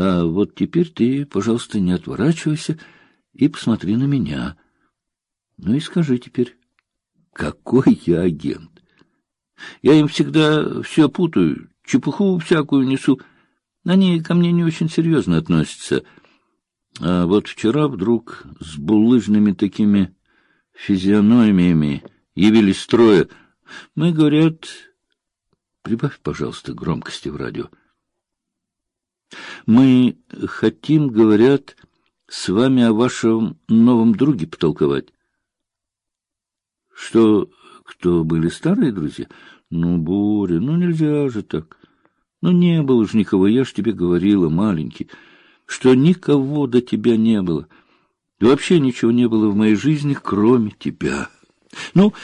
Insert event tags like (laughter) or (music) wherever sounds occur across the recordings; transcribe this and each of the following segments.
А вот теперь ты, пожалуйста, не отворачивайся и посмотри на меня. Ну и скажи теперь, какой я агент? Я им всегда все путаю, чепуху всякую несу. Они ко мне не очень серьезно относятся. А вот вчера вдруг с булыжными такими физиономиями явились трое. Мы, говорят... Прибавь, пожалуйста, громкости в радио. Мы хотим, говорят, с вами о вашем новом друге потолковать. Что, кто были старые друзья? Ну, Боря, ну нельзя же так. Ну, не было ж никого, я ж тебе говорила, маленький, что никого до тебя не было. И вообще ничего не было в моей жизни, кроме тебя. Ну,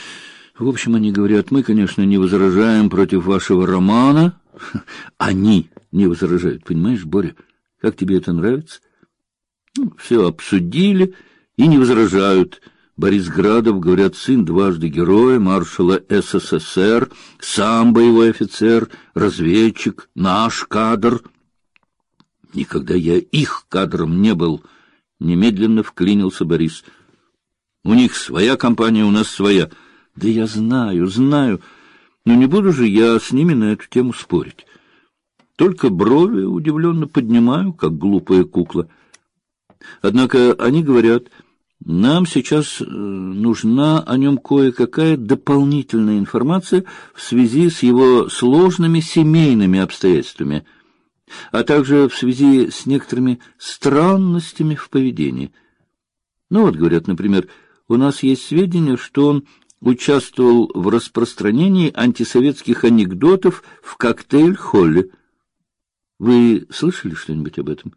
в общем, они говорят, мы, конечно, не возражаем против вашего романа. (laughs) Они не возражают, понимаешь, Боря? Как тебе это нравится? Ну, все обсудили и не возражают. Борис Градов, говорят, сын дважды героя, маршала СССР, сам боевой офицер, разведчик, наш кадр. Никогда я их кадром не был. Немедленно вклинился Борис. У них своя компания, у нас своя. Да я знаю, знаю, но не буду же я с ними на эту тему спорить. Только брови удивленно поднимаю, как глупая кукла. Однако они говорят, нам сейчас э, нужна о нем кое-какая дополнительная информация в связи с его сложными семейными обстоятельствами, а также в связи с некоторыми странностями в поведении. Ну вот, говорят, например, у нас есть сведения, что он участвовал в распространении антисоветских анекдотов в коктейль-холле. Вы слышали что-нибудь об этом?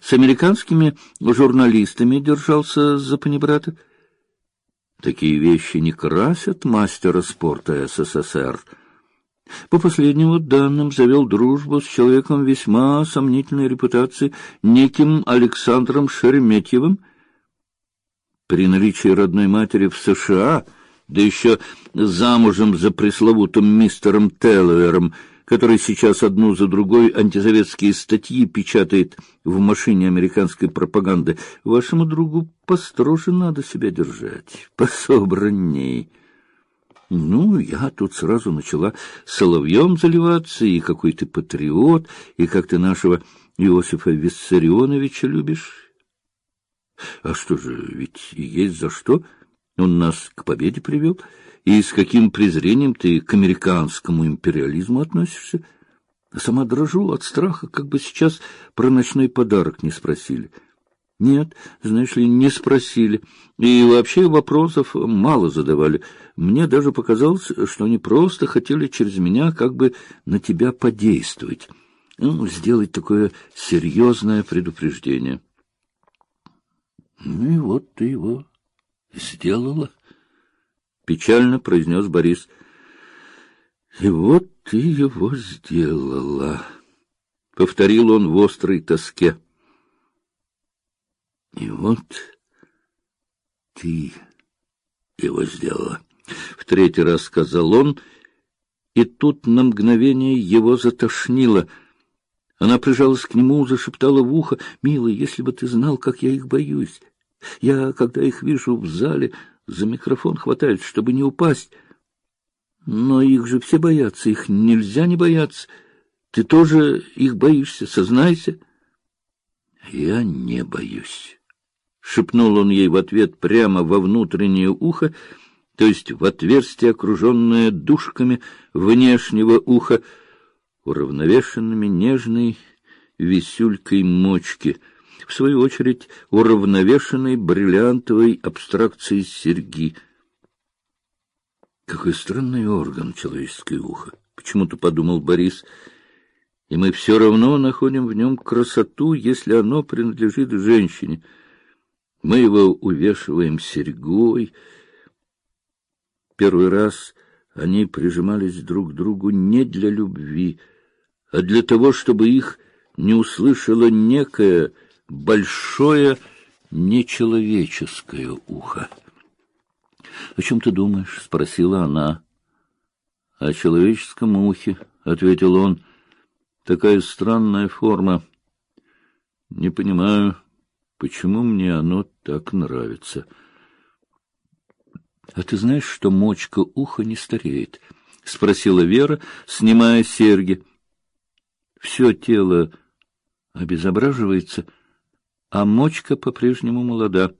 С американскими журналистами держался за панибрата. Такие вещи не красят мастера спорта СССР. По последним данным, завел дружбу с человеком весьма сомнительной репутации, неким Александром Шереметьевым, при наличии родной матери в США, да еще замужем за пресловутым мистером Телловером, который сейчас одну за другой антисоветские статьи печатает в машине американской пропаганды, вашему другу построже надо себя держать, (laughs) пособранней. Ну, я тут сразу начала соловьем заливаться, и какой ты патриот, и как ты нашего Иосифа Виссарионовича любишь. А что же, ведь есть за что. Он нас к победе привел. И с каким презрением ты к американскому империализму относишься? Сама дрожу от страха, как бы сейчас про ночной подарок не спросили. Нет, знаешь ли, не спросили. И вообще вопросов мало задавали. Мне даже показалось, что они просто хотели через меня как бы на тебя подействовать. Ну, сделать такое серьезное предупреждение. Ну и вот ты его сделала, печально произнес Борис. И вот ты его сделала, повторил он в острой тоске. И вот ты его сделала, в третий раз сказал он, и тут на мгновение его затошнило. Она прижалась к нему, зашептала в ухо: "Милый, если бы ты знал, как я их боюсь. Я, когда их вижу в зале, за микрофон хватаюсь, чтобы не упасть. Но их же все боятся, их нельзя не бояться. Ты тоже их боишься, сознайся. Я не боюсь, шепнул он ей в ответ прямо во внутреннее ухо, то есть в отверстие, окруженное душками внешнего уха, уравновешенными нежной висюлькой мочки — в свою очередь уравновешенной бриллиантовой абстракцией серьги. Какой странный орган человеческое ухо, почему-то подумал Борис. И мы все равно находим в нем красоту, если оно принадлежит женщине. Мы его увешиваем серьгой. Первый раз они прижимались друг к другу не для любви, а для того, чтобы их не услышала некая большое нечеловеческое ухо. — О чем ты думаешь? — спросила она. — О человеческом ухе, — ответил он. — Такая странная форма. Не понимаю, почему мне оно так нравится. — А ты знаешь, что мочка уха не стареет? — спросила Вера, снимая серьги. Все тело обезображивается, а мочка по-прежнему молода.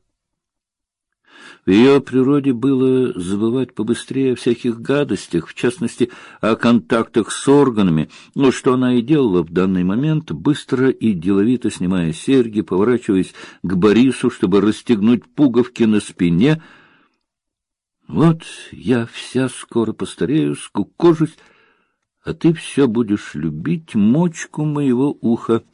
В ее природе было забывать побыстрее о всяких гадостях, в частности, о контактах с органами, но что она и делала в данный момент, быстро и деловито снимая серьги, поворачиваясь к Борису, чтобы расстегнуть пуговки на спине. «Вот я вся скоро постарею, скукожусь, а ты все будешь любить мочку моего уха».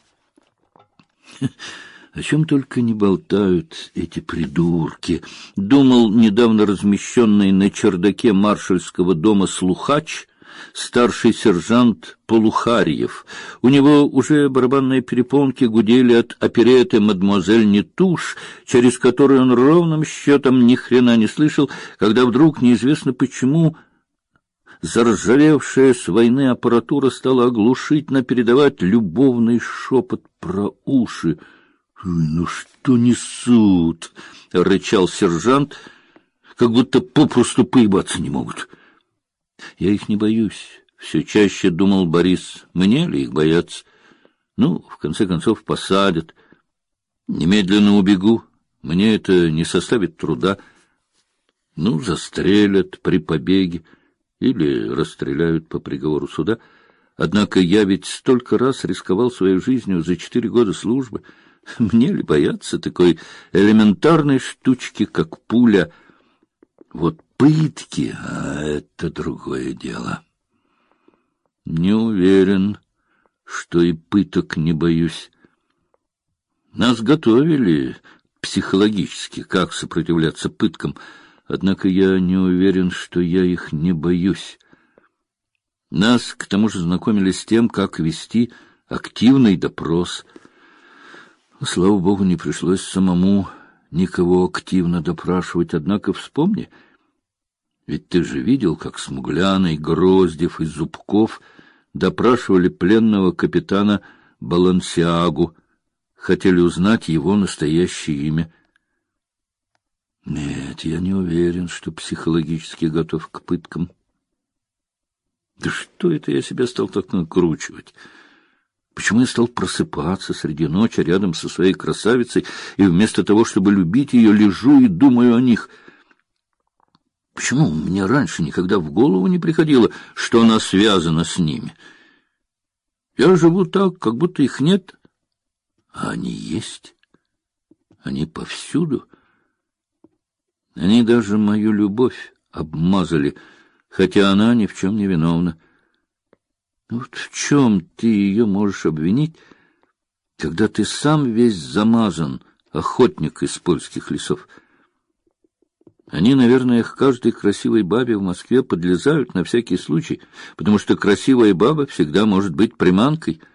(laughs) О чем только не болтают эти придурки, думал недавно размещенный на чердаке маршальского дома слухач, старший сержант Полухарьев. У него уже барабанные перепонки гудели от опереты «Мадемуазель Нетуш», через которую он ровным счетом ни хрена не слышал, когда вдруг, неизвестно почему, заржавевшая с войны аппаратура стала оглушительно передавать любовный шепот про уши — ну что несут? — рычал сержант, — как будто попросту поебаться не могут. Я их не боюсь. Все чаще думал Борис, мне ли их бояться? Ну, в конце концов, посадят. Немедленно убегу. Мне это не составит труда. Ну, застрелят при побеге или расстреляют по приговору суда. Однако я ведь столько раз рисковал своей жизнью за четыре года службы — (laughs) мне ли бояться такой элементарной штучки, как пуля? Вот пытки, а это другое дело. Не уверен, что и пыток не боюсь. Нас готовили психологически, как сопротивляться пыткам, однако я не уверен, что я их не боюсь. Нас, к тому же, знакомили с тем, как вести активный допрос — Слава богу, не пришлось самому никого активно допрашивать, однако вспомни, ведь ты же видел, как Смугляный, Гроздев и Зубков допрашивали пленного капитана Балансиагу, хотели узнать его настоящее имя. Нет, я не уверен, что психологически готов к пыткам. Да что это я себя стал так накручивать? Почему я стал просыпаться среди ночи рядом со своей красавицей, и вместо того, чтобы любить ее, лежу и думаю о них? Почему мне раньше никогда в голову не приходило, что она связана с ними? Я живу так, как будто их нет, а они есть. Они повсюду. Они даже мою любовь обмазали, хотя она ни в чем не виновна. Вот в чем ты ее можешь обвинить, когда ты сам весь замазан, охотник из польских лесов? Они, наверное, к каждой красивой бабе в Москве подлезают на всякий случай, потому что красивая баба всегда может быть приманкой —